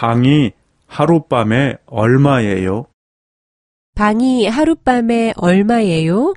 방이 하룻밤에 얼마예요? 방이 하룻밤에 얼마예요?